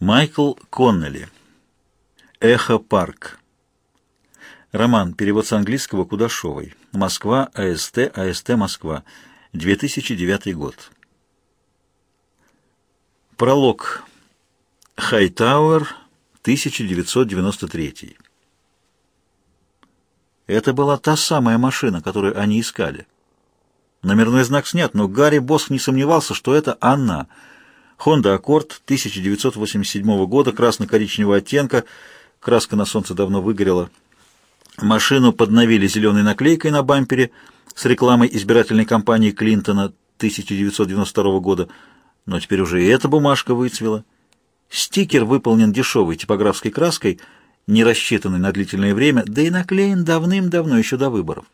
Майкл Коннелли. Эхо парк. Роман. Перевод с английского Кудашовой. Москва. АСТ. АСТ. Москва. 2009 год. Пролог. Хайтауэр. 1993. Это была та самая машина, которую они искали. Номерной знак снят, но Гарри Босх не сомневался, что это она — Honda Accord 1987 года, красно-коричневого оттенка, краска на солнце давно выгорела. Машину подновили зеленой наклейкой на бампере с рекламой избирательной кампании Клинтона 1992 года, но теперь уже и эта бумажка выцвела. Стикер выполнен дешевой типографской краской, не рассчитанной на длительное время, да и наклеен давным-давно, еще до выборов.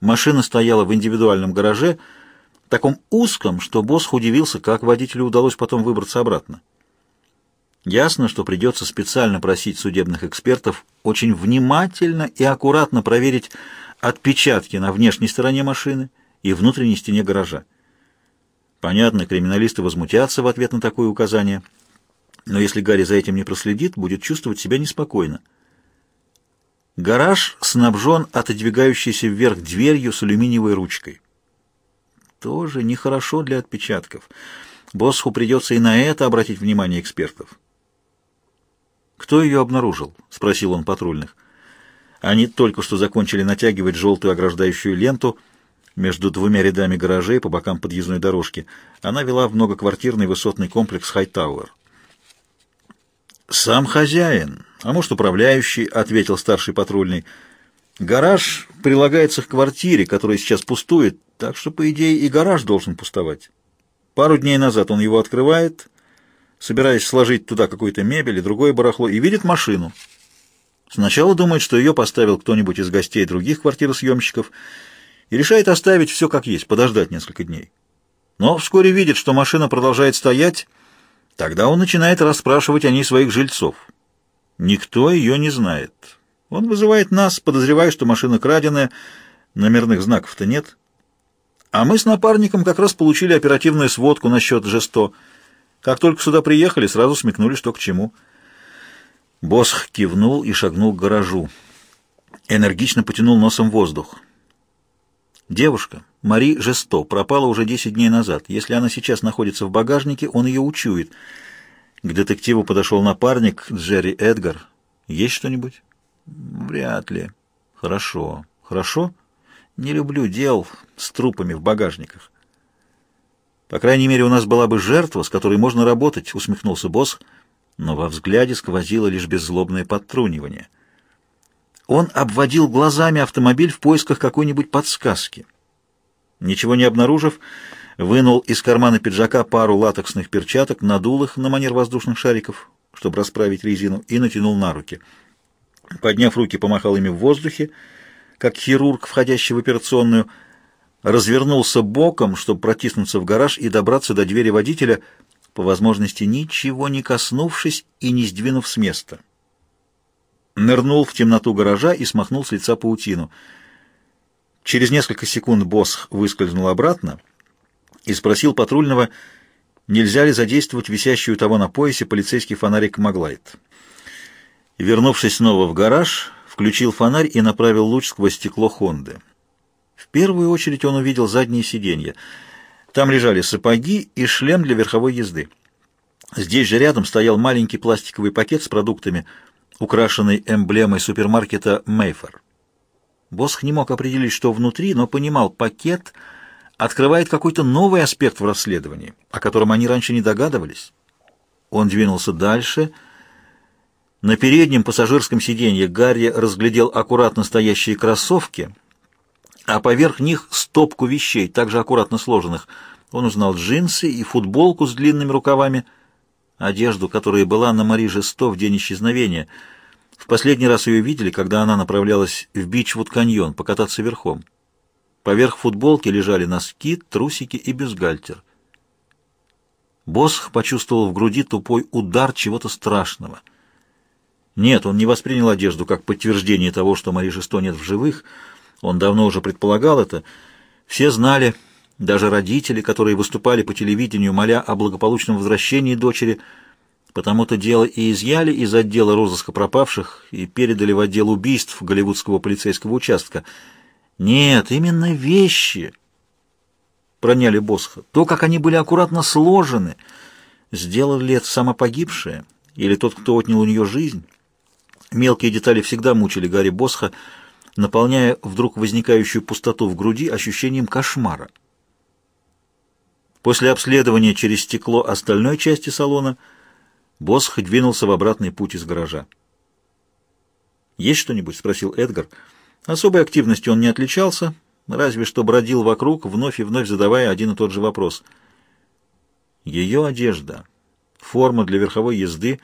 Машина стояла в индивидуальном гараже, таком узком, что босс удивился, как водителю удалось потом выбраться обратно. Ясно, что придется специально просить судебных экспертов очень внимательно и аккуратно проверить отпечатки на внешней стороне машины и внутренней стене гаража. Понятно, криминалисты возмутятся в ответ на такое указание, но если Гарри за этим не проследит, будет чувствовать себя неспокойно. Гараж снабжен отодвигающейся вверх дверью с алюминиевой ручкой. Тоже нехорошо для отпечатков. Босху придется и на это обратить внимание экспертов. «Кто ее обнаружил?» — спросил он патрульных. Они только что закончили натягивать желтую ограждающую ленту между двумя рядами гаражей по бокам подъездной дорожки. Она вела в многоквартирный высотный комплекс Хайтауэр. «Сам хозяин, а может, управляющий», — ответил старший патрульный. «Гараж прилагается к квартире, которая сейчас пустует, так что, по идее, и гараж должен пустовать. Пару дней назад он его открывает, собираясь сложить туда какую-то мебель и другое барахло, и видит машину. Сначала думает, что ее поставил кто-нибудь из гостей других квартиросъемщиков, и решает оставить все как есть, подождать несколько дней. Но вскоре видит, что машина продолжает стоять, тогда он начинает расспрашивать о ней своих жильцов. Никто ее не знает. Он вызывает нас, подозревая, что машина краденая, номерных знаков-то нет. А мы с напарником как раз получили оперативную сводку насчет Жесто. Как только сюда приехали, сразу смекнули, что к чему. Босх кивнул и шагнул к гаражу. Энергично потянул носом воздух. Девушка, Мари Жесто, пропала уже 10 дней назад. Если она сейчас находится в багажнике, он ее учует. К детективу подошел напарник Джерри Эдгар. Есть что-нибудь? Вряд ли. Хорошо. Хорошо? Не люблю дел с трупами в багажниках. По крайней мере, у нас была бы жертва, с которой можно работать, усмехнулся босс, но во взгляде сквозило лишь беззлобное подтрунивание. Он обводил глазами автомобиль в поисках какой-нибудь подсказки. Ничего не обнаружив, вынул из кармана пиджака пару латексных перчаток, надул их на манер воздушных шариков, чтобы расправить резину, и натянул на руки. Подняв руки, помахал ими в воздухе, как хирург, входящий в операционную, развернулся боком, чтобы протиснуться в гараж и добраться до двери водителя, по возможности ничего не коснувшись и не сдвинув с места. Нырнул в темноту гаража и смахнул с лица паутину. Через несколько секунд босс выскользнул обратно и спросил патрульного, нельзя ли задействовать висящую того на поясе полицейский фонарик Маглайт. Вернувшись снова в гараж, включил фонарь и направил луч сквозь стекло Хонды. В первую очередь он увидел задние сиденья. Там лежали сапоги и шлем для верховой езды. Здесь же рядом стоял маленький пластиковый пакет с продуктами, украшенный эмблемой супермаркета «Мейфер». Босх не мог определить, что внутри, но понимал, пакет открывает какой-то новый аспект в расследовании, о котором они раньше не догадывались. Он двинулся дальше — на переднем пассажирском сиденье Гарри разглядел аккуратно стоящие кроссовки, а поверх них стопку вещей, также аккуратно сложенных. Он узнал джинсы и футболку с длинными рукавами, одежду, которая была на Мари Жесто в день исчезновения. В последний раз ее видели, когда она направлялась в Бичвуд-каньон покататься верхом. Поверх футболки лежали носки, трусики и бюстгальтер. Босх почувствовал в груди тупой удар чего-то страшного — нет, он не воспринял одежду как подтверждение того, что Мари Жесто нет в живых. Он давно уже предполагал это. Все знали, даже родители, которые выступали по телевидению, моля о благополучном возвращении дочери, Потому-то дело и изъяли из отдела розыска пропавших и передали в отдел убийств голливудского полицейского участка. Нет, именно вещи проняли Босха. То, как они были аккуратно сложены, сделал ли это сама погибшая или тот, кто отнял у нее жизнь. Мелкие детали всегда мучили Гарри Босха, наполняя вдруг возникающую пустоту в груди ощущением кошмара. После обследования через стекло остальной части салона Босх двинулся в обратный путь из гаража. «Есть что-нибудь?» — спросил Эдгар. Особой активностью он не отличался, разве что бродил вокруг, вновь и вновь задавая один и тот же вопрос. Ее одежда, форма для верховой езды,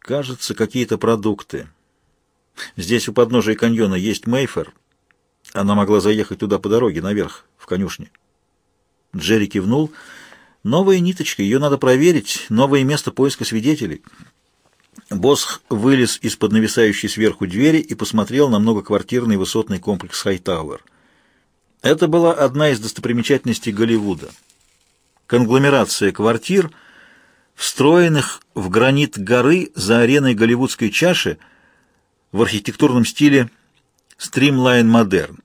кажется, какие-то продукты. Здесь у подножия каньона есть Мейфер. Она могла заехать туда по дороге, наверх, в конюшне. Джерри кивнул. Новая ниточка, ее надо проверить. Новое место поиска свидетелей. Босх вылез из-под нависающей сверху двери и посмотрел на многоквартирный высотный комплекс Хайтауэр. Это была одна из достопримечательностей Голливуда. Конгломерация квартир, встроенных в гранит горы за ареной голливудской чаши – в архитектурном стиле Streamline Modern.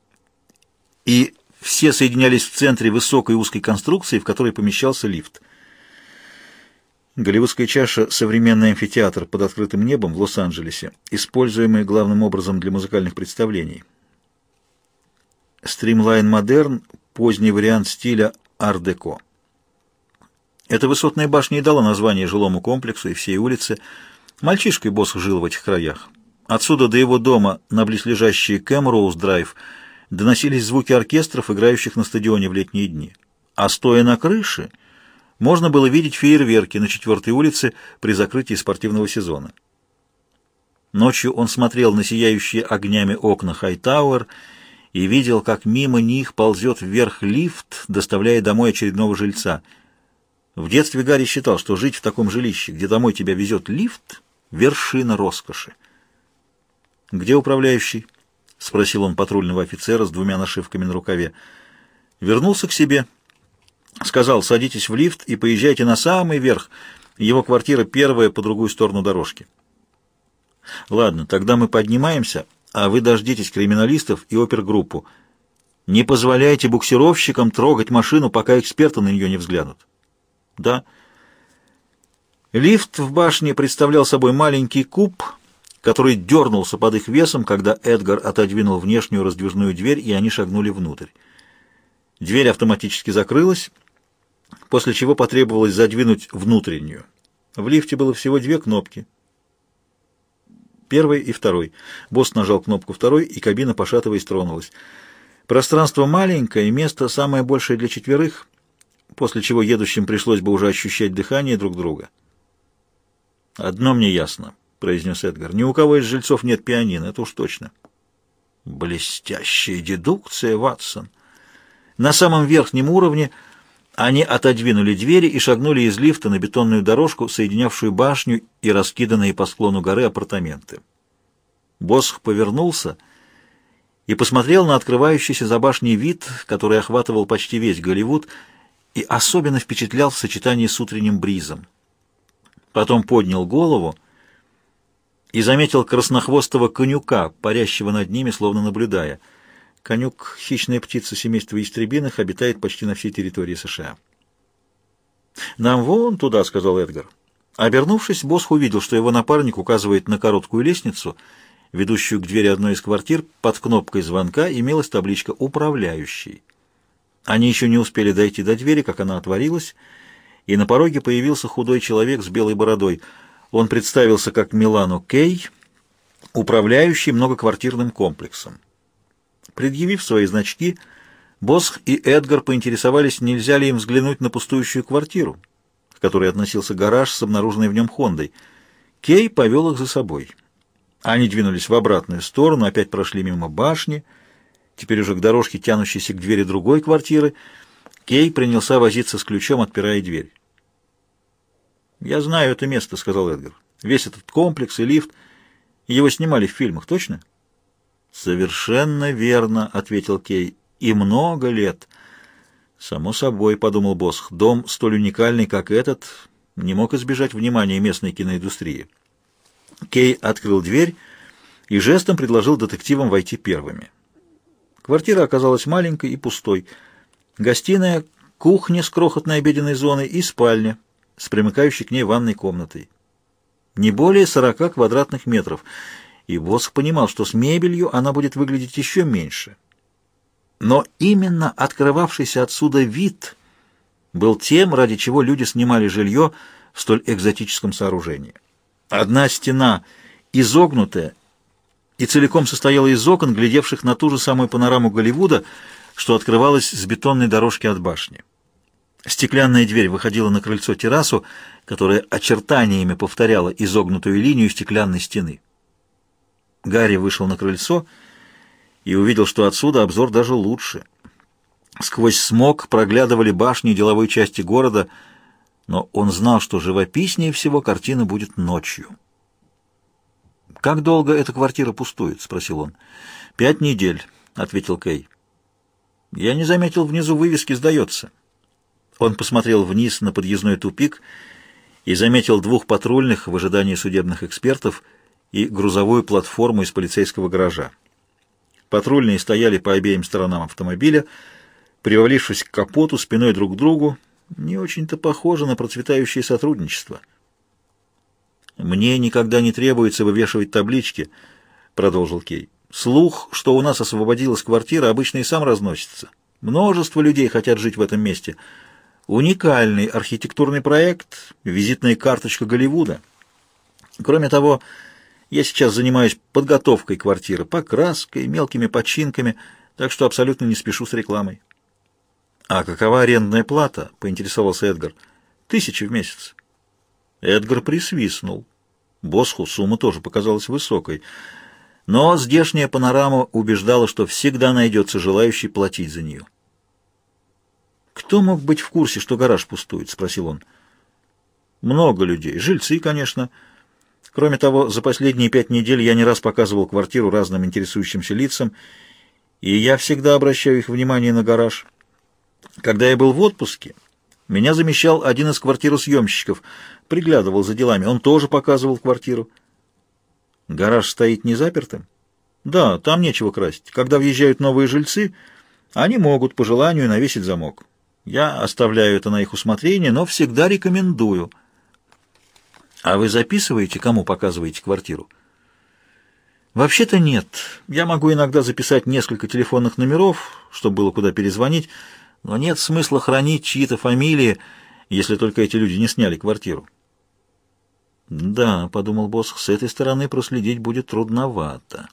И все соединялись в центре высокой узкой конструкции, в которой помещался лифт. Голливудская чаша — современный амфитеатр под открытым небом в Лос-Анджелесе, используемый главным образом для музыкальных представлений. Streamline Modern — поздний вариант стиля ар-деко. Эта высотная башня и дала название жилому комплексу и всей улице. Мальчишкой босс жил в этих краях. Отсюда до его дома на близлежащий Кэмроуз-драйв доносились звуки оркестров, играющих на стадионе в летние дни. А стоя на крыше, можно было видеть фейерверки на четвертой улице при закрытии спортивного сезона. Ночью он смотрел на сияющие огнями окна Хайтауэр и видел, как мимо них ползет вверх лифт, доставляя домой очередного жильца. В детстве Гарри считал, что жить в таком жилище, где домой тебя везет лифт, — вершина роскоши. «Где управляющий?» — спросил он патрульного офицера с двумя нашивками на рукаве. Вернулся к себе. Сказал, садитесь в лифт и поезжайте на самый верх. Его квартира первая по другую сторону дорожки. Ладно, тогда мы поднимаемся, а вы дождитесь криминалистов и опергруппу. Не позволяйте буксировщикам трогать машину, пока эксперты на нее не взглянут. Да. Лифт в башне представлял собой маленький куб — который дернулся под их весом, когда Эдгар отодвинул внешнюю раздвижную дверь, и они шагнули внутрь. Дверь автоматически закрылась, после чего потребовалось задвинуть внутреннюю. В лифте было всего две кнопки. Первый и второй. Босс нажал кнопку второй, и кабина, пошатываясь, тронулась. Пространство маленькое, место самое большее для четверых, после чего едущим пришлось бы уже ощущать дыхание друг друга. Одно мне ясно. — произнес Эдгар. «Ни у кого из жильцов нет пианино, это уж точно». «Блестящая дедукция, Ватсон!» На самом верхнем уровне они отодвинули двери и шагнули из лифта на бетонную дорожку, соединявшую башню и раскиданные по склону горы апартаменты. Босх повернулся и посмотрел на открывающийся за башней вид, который охватывал почти весь Голливуд и особенно впечатлял в сочетании с утренним бризом. Потом поднял голову и заметил краснохвостого конюка, парящего над ними, словно наблюдая. Конюк — хищная птица семейства истребиных, обитает почти на всей территории США. «Нам вон туда», — сказал Эдгар. Обернувшись, Босх увидел, что его напарник указывает на короткую лестницу, ведущую к двери одной из квартир, под кнопкой звонка имелась табличка «Управляющий». Они еще не успели дойти до двери, как она отворилась, и на пороге появился худой человек с белой бородой — он представился как Милану Кей, управляющий многоквартирным комплексом. Предъявив свои значки, Босх и Эдгар поинтересовались, нельзя ли им взглянуть на пустующую квартиру, к которой относился гараж с обнаруженной в нем Хондой. Кей повел их за собой. Они двинулись в обратную сторону, опять прошли мимо башни, теперь уже к дорожке, тянущейся к двери другой квартиры. Кей принялся возиться с ключом, отпирая дверь. «Я знаю это место», — сказал Эдгар. «Весь этот комплекс и лифт. Его снимали в фильмах, точно?» «Совершенно верно», — ответил Кей. «И много лет». «Само собой», — подумал Босх, — «дом столь уникальный, как этот, не мог избежать внимания местной киноиндустрии. Кей открыл дверь и жестом предложил детективам войти первыми. Квартира оказалась маленькой и пустой. Гостиная, кухня с крохотной обеденной зоной и спальня с примыкающей к ней ванной комнатой. Не более 40 квадратных метров, и Босх понимал, что с мебелью она будет выглядеть еще меньше. Но именно открывавшийся отсюда вид был тем, ради чего люди снимали жилье в столь экзотическом сооружении. Одна стена изогнутая и целиком состояла из окон, глядевших на ту же самую панораму Голливуда, что открывалась с бетонной дорожки от башни. Стеклянная дверь выходила на крыльцо-террасу, которая очертаниями повторяла изогнутую линию стеклянной стены. Гарри вышел на крыльцо и увидел, что отсюда обзор даже лучше. Сквозь смог проглядывали башни деловой части города, но он знал, что живописнее всего картина будет ночью. «Как долго эта квартира пустует?» — спросил он. «Пять недель», — ответил Кей. «Я не заметил внизу вывески «Сдается». Он посмотрел вниз на подъездной тупик и заметил двух патрульных в ожидании судебных экспертов и грузовую платформу из полицейского гаража. Патрульные стояли по обеим сторонам автомобиля, привалившись к капоту спиной друг к другу, не очень-то похоже на процветающее сотрудничество. «Мне никогда не требуется вывешивать таблички», — продолжил Кей. «Слух, что у нас освободилась квартира, обычно и сам разносится. Множество людей хотят жить в этом месте». Уникальный архитектурный проект, визитная карточка Голливуда. Кроме того, я сейчас занимаюсь подготовкой квартиры, покраской, мелкими починками, так что абсолютно не спешу с рекламой. «А какова арендная плата?» — поинтересовался Эдгар. «Тысяча в месяц». Эдгар присвистнул. Босху сумма тоже показалась высокой. Но здешняя панорама убеждала, что всегда найдется желающий платить за нее. «Кто мог быть в курсе, что гараж пустует?» — спросил он. «Много людей. Жильцы, конечно. Кроме того, за последние пять недель я не раз показывал квартиру разным интересующимся лицам, и я всегда обращаю их внимание на гараж. Когда я был в отпуске, меня замещал один из квартиросъемщиков, приглядывал за делами. Он тоже показывал квартиру. Гараж стоит не запертым? Да, там нечего красть. Когда въезжают новые жильцы, они могут по желанию навесить замок. Я оставляю это на их усмотрение, но всегда рекомендую. А вы записываете, кому показываете квартиру? Вообще-то нет. Я могу иногда записать несколько телефонных номеров, чтобы было куда перезвонить, но нет смысла хранить чьи-то фамилии, если только эти люди не сняли квартиру. «Да», — подумал босс, — «с этой стороны проследить будет трудновато».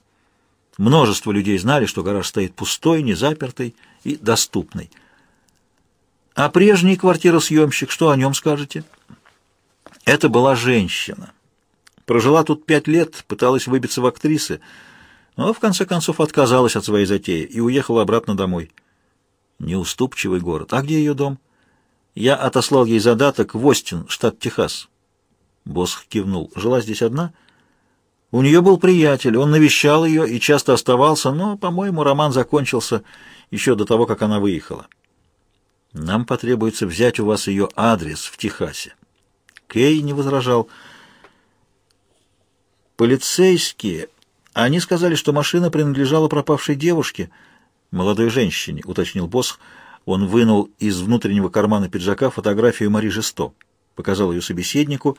Множество людей знали, что гараж стоит пустой, незапертый и доступный. А прежний квартиросъемщик, что о нем скажете? Это была женщина. Прожила тут пять лет, пыталась выбиться в актрисы, но в конце концов отказалась от своей затеи и уехала обратно домой. Неуступчивый город. А где ее дом? Я отослал ей задаток в Остин, штат Техас. Босх кивнул. Жила здесь одна? У нее был приятель, он навещал ее и часто оставался, но, по-моему, роман закончился еще до того, как она выехала. Нам потребуется взять у вас ее адрес в Техасе. Кей не возражал. Полицейские... Они сказали, что машина принадлежала пропавшей девушке, молодой женщине, уточнил Босх. Он вынул из внутреннего кармана пиджака фотографию Мари Жесто, показал ее собеседнику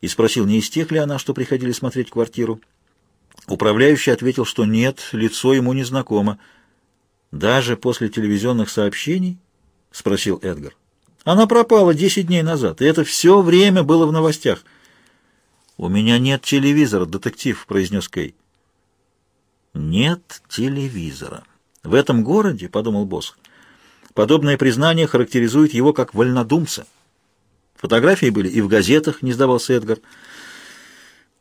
и спросил, не из тех ли она, что приходили смотреть квартиру. Управляющий ответил, что нет, лицо ему незнакомо. Даже после телевизионных сообщений — спросил Эдгар. «Она пропала десять дней назад, и это все время было в новостях». «У меня нет телевизора, детектив», — произнес Кей. «Нет телевизора. В этом городе, — подумал босс, — подобное признание характеризует его как вольнодумца. Фотографии были и в газетах, — не сдавался Эдгар.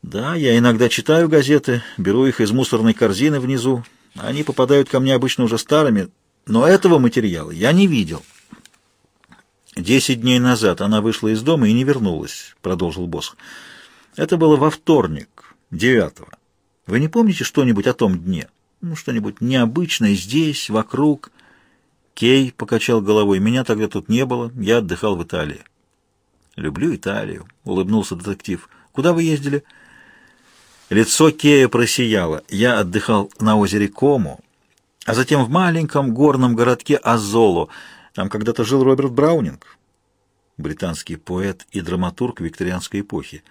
Да, я иногда читаю газеты, беру их из мусорной корзины внизу. Они попадают ко мне обычно уже старыми, но этого материала я не видел». «Десять дней назад она вышла из дома и не вернулась», — продолжил босс. «Это было во вторник, девятого. Вы не помните что-нибудь о том дне? Ну, что-нибудь необычное здесь, вокруг?» Кей покачал головой. «Меня тогда тут не было, я отдыхал в Италии». «Люблю Италию», — улыбнулся детектив. «Куда вы ездили?» Лицо Кея просияло. Я отдыхал на озере Кому, а затем в маленьком горном городке Азоло. Там когда-то жил Роберт Браунинг, британский поэт и драматург викторианской эпохи.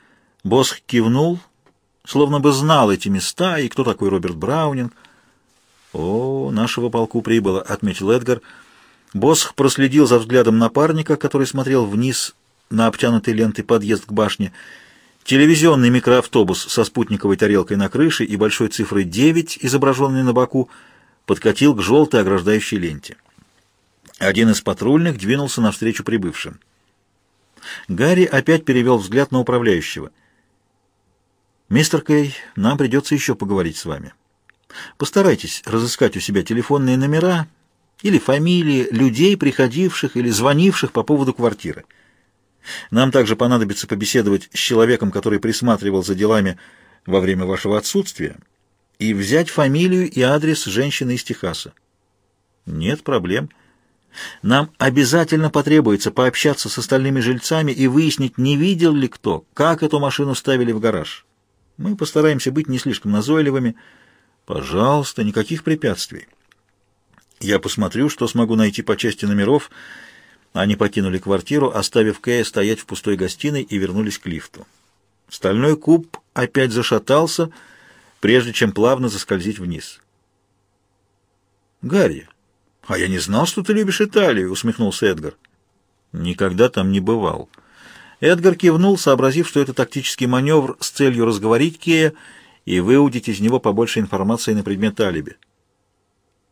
Босх кивнул, словно бы знал эти места и кто такой Роберт Браунинг. «О, нашего полку прибыло», — отметил Эдгар. Босх проследил за взглядом напарника, который смотрел вниз на обтянутый лентой подъезд к башне. Телевизионный микроавтобус со спутниковой тарелкой на крыше и большой цифрой 9, изображенной на боку, подкатил к желтой ограждающей ленте. Один из патрульных двинулся навстречу прибывшим. Гарри опять перевел взгляд на управляющего. «Мистер Кей, нам придется еще поговорить с вами. Постарайтесь разыскать у себя телефонные номера или фамилии людей, приходивших или звонивших по поводу квартиры. Нам также понадобится побеседовать с человеком, который присматривал за делами во время вашего отсутствия, и взять фамилию и адрес женщины из Техаса. Нет проблем. Нам обязательно потребуется пообщаться с остальными жильцами и выяснить, не видел ли кто, как эту машину ставили в гараж. Мы постараемся быть не слишком назойливыми. Пожалуйста, никаких препятствий. Я посмотрю, что смогу найти по части номеров, они покинули квартиру, оставив Кэя стоять в пустой гостиной и вернулись к лифту. Стальной куб опять зашатался, прежде чем плавно заскользить вниз. «Гарри, а я не знал, что ты любишь Италию», — усмехнулся Эдгар. «Никогда там не бывал». Эдгар кивнул, сообразив, что это тактический маневр с целью разговорить Кея и выудить из него побольше информации на предмет алиби.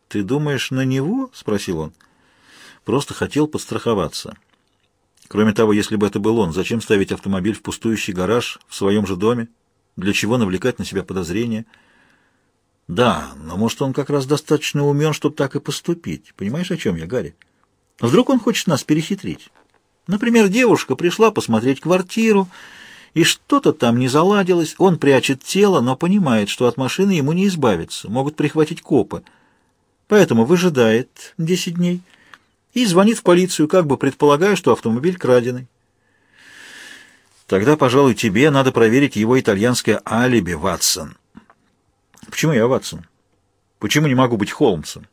«Ты думаешь, на него?» — спросил он. — Просто хотел подстраховаться. Кроме того, если бы это был он, зачем ставить автомобиль в пустующий гараж в своем же доме? Для чего навлекать на себя подозрения? Да, но может он как раз достаточно умен, чтобы так и поступить. Понимаешь, о чем я, Гарри? Вдруг он хочет нас перехитрить? Например, девушка пришла посмотреть квартиру, и что-то там не заладилось. Он прячет тело, но понимает, что от машины ему не избавиться, могут прихватить копы. Поэтому выжидает 10 дней — и звонит в полицию, как бы предполагая, что автомобиль краденый. Тогда, пожалуй, тебе надо проверить его итальянское алиби, Ватсон. Почему я Ватсон? Почему не могу быть Холмсом?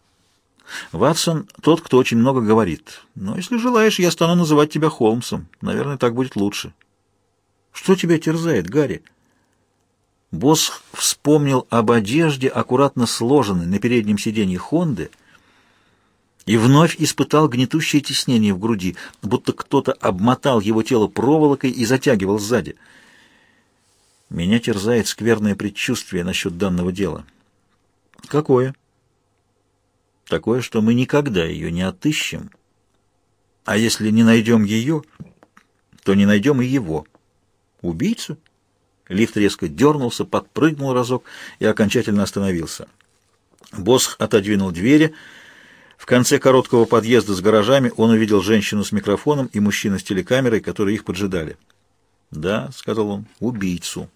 Ватсон — тот, кто очень много говорит. Но если желаешь, я стану называть тебя Холмсом. Наверное, так будет лучше. Что тебя терзает, Гарри? Босс вспомнил об одежде, аккуратно сложенной на переднем сиденье Хонды, и вновь испытал гнетущее теснение в груди, будто кто-то обмотал его тело проволокой и затягивал сзади. Меня терзает скверное предчувствие насчет данного дела. Какое? Такое, что мы никогда ее не отыщем. А если не найдем ее, то не найдем и его. Убийцу? Лифт резко дернулся, подпрыгнул разок и окончательно остановился. Босх отодвинул двери, в конце короткого подъезда с гаражами он увидел женщину с микрофоном и мужчину с телекамерой, которые их поджидали. «Да», — сказал он, — «убийцу».